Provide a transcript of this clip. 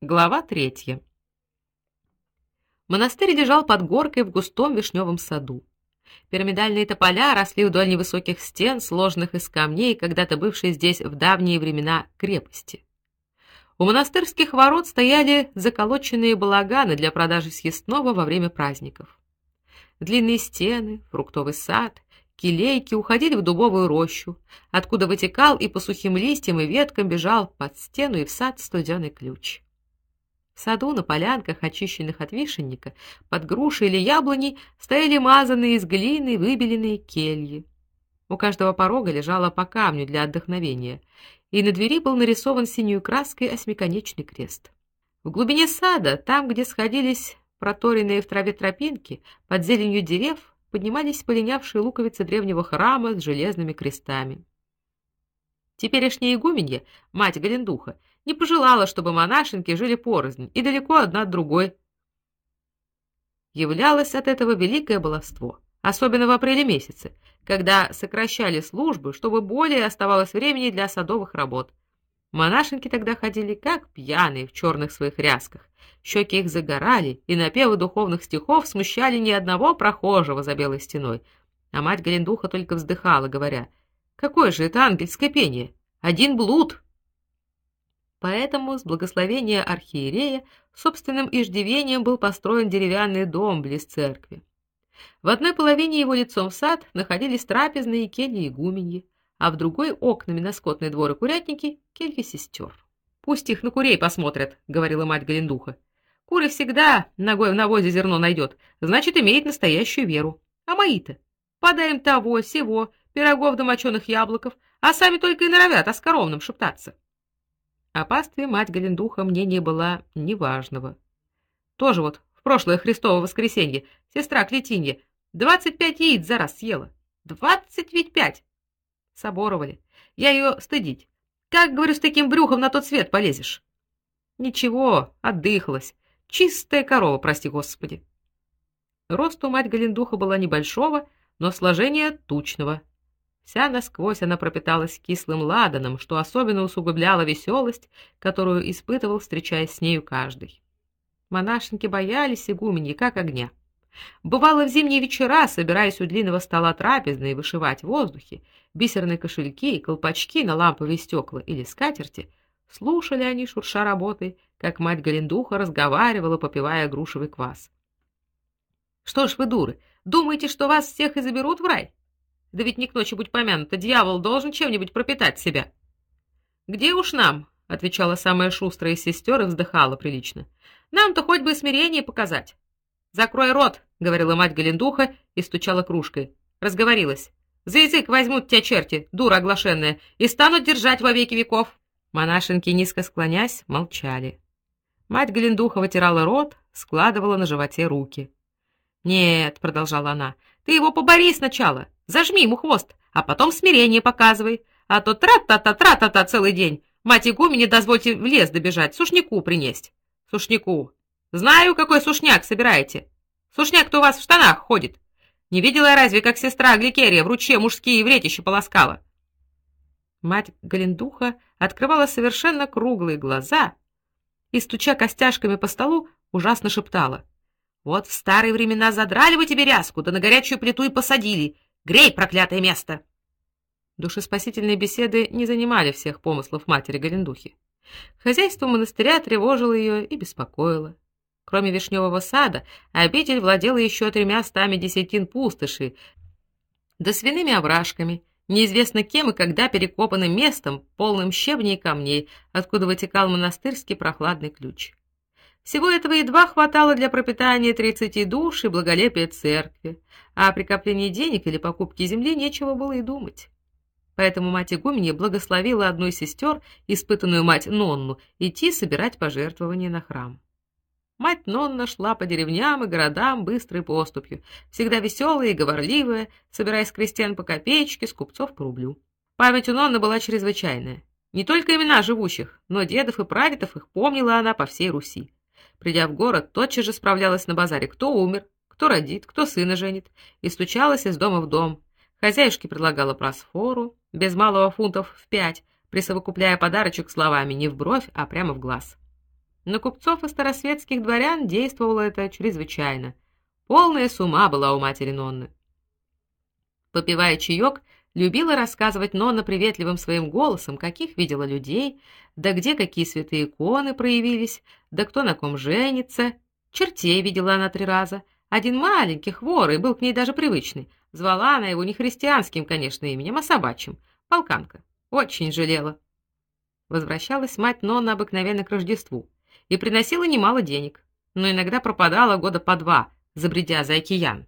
Глава третья. Монастырь лежал под горкой в густом вишневом саду. Пирамидальные тополя росли вдоль невысоких стен, сложенных из камней, когда-то бывшей здесь в давние времена крепости. У монастырских ворот стояли заколоченные балаганы для продажи съестного во время праздников. Длинные стены, фруктовый сад, Килейки уходили в дубовую рощу, откуда вытекал и по сухим листьям и веткам бежал под стену и в сад студеный ключ. В саду на полянках, очищенных от вишенника, под грушей или яблоней стояли мазанные из глины выбеленные кельи. У каждого порога лежало по камню для отдохновения, и на двери был нарисован синей краской осьмиконечный крест. В глубине сада, там, где сходились проторенные в траве тропинки, под зеленью деревьев, поднимались полинявшие луковицы древнего храма с железными крестами. Теперешняя игуменья, мать Галендуха, не пожелала, чтобы монашенки жили порознь и далеко одна от другой. Являлось от этого великое баловство, особенно в апреле месяце, когда сокращали службы, чтобы более оставалось времени для садовых работ. Монашенки тогда ходили как пьяные в черных своих рясках. Щеки их загорали, и напевы духовных стихов смущали ни одного прохожего за белой стеной. А мать Галендуха только вздыхала, говоря: "Какое же это ангельское пение? Один блуд". Поэтому с благословения архиерея собственным иждивением был построен деревянный дом близ церкви. В одной половине его лицом в сад находились трапезные кельи игуменьи, а в другой окнами на скотный двор и курятники кельи сестер. Пусть их на курей посмотрят, говорила мать Галендуха. Куры всегда ногой в навозе зерно найдет, значит, имеет настоящую веру. А мои-то подаем того, сего, пирогов да моченых яблоков, а сами только и норовят о скоровном шептаться. О пастве мать Галендуха мнение была неважного. Тоже вот в прошлое Христово воскресенье сестра Клетинья двадцать пять яиц за раз съела. Двадцать ведь пять! соборовали. Я ее стыдить. Как, говорю, с таким брюхом на тот свет полезешь? Ничего, отдыхалась. Чистая корова, прости Господи. Рост у мать Галендуха была небольшого, но сложение тучного. Вся насквозь она пропиталась кислым ладаном, что особенно усугубляло веселость, которую испытывал, встречаясь с нею каждый. Монашенки боялись игуменьи как огня. Бывало в зимние вечера, собираясь у длинного стола трапезной вышивать в воздухе, бисерные кошельки и колпачки на ламповые стекла или скатерти, слушали они шурша работой, как мать Галендуха разговаривала, попивая грушевый квас. Что ж вы дуры, думаете, что вас всех и заберут в рай? Да ведь не к ночи будь помянуто, дьявол должен чем-нибудь пропитать себя. Где уж нам, отвечала самая шустрая из сестер и вздыхала прилично. Нам-то хоть бы смирение показать. Закрой рот, говорила мать Галендуха и стучала кружкой. Разговорилась. За язык возьмут тебя черти, дура оглашенная, и станут держать во веки веков. Монашенки, низко склонясь, молчали. Мать Галендуха вытирала рот, складывала на животе руки. "Нет", продолжала она. "Ты его побори сначала, зажми ему хвост, а потом смирение показывай, а то тра-та-та-тра-та-та целый день. Мать игумене дозвольте в лес добежать, сушняку принести. Сушняку. Знаю, какой сушняк собираете. Сушняк-то у вас в штанах ходит. Не видела разве, как сестра Гликерия в ручье мужские вретища полоскала? Мать Галендуха открывала совершенно круглые глаза и, стуча костяшками по столу, ужасно шептала. «Вот в старые времена задрали вы тебе ряску, да на горячую плиту и посадили. Грей, проклятое место!» Душеспасительные беседы не занимали всех помыслов матери Галендухи. Хозяйство монастыря тревожило ее и беспокоило. Кроме вишневого сада, обитель владела еще тремя стами десятин пустоши, да свиными овражками, неизвестно кем и когда перекопанным местом, полным щебней и камней, откуда вытекал монастырский прохладный ключ. Всего этого едва хватало для пропитания тридцати душ и благолепия церкви, а при коплении денег или покупке земли нечего было и думать. Поэтому мать игуменья благословила одну из сестер, испытанную мать Нонну, идти собирать пожертвования на храм. Мать Нонна шла по деревням и городам быстрой поступью, всегда веселая и говорливая, собирая с крестьян по копеечке, с купцов по рублю. Память у Нонны была чрезвычайная. Не только имена живущих, но дедов и прадедов их помнила она по всей Руси. Придя в город, тотчас же справлялась на базаре, кто умер, кто родит, кто сына женит, и стучалась из дома в дом. Хозяюшке предлагала просфору, без малого фунтов в пять, присовокупляя подарочек словами не в бровь, а прямо в глаз. На купцов и старосветских дворян действовало это чрезвычайно. Полная с ума была у матери Нонны. Попивая чаек, любила рассказывать Нонна приветливым своим голосом, каких видела людей, да где какие святые иконы проявились, да кто на ком женится. Чертей видела она три раза. Один маленький, хворый, был к ней даже привычный. Звала она его не христианским, конечно, именем, а собачьим. Полканка. Очень жалела. Возвращалась мать Нонна обыкновенно к Рождеству и приносила немало денег, но иногда пропадала года по два, забредя за океан.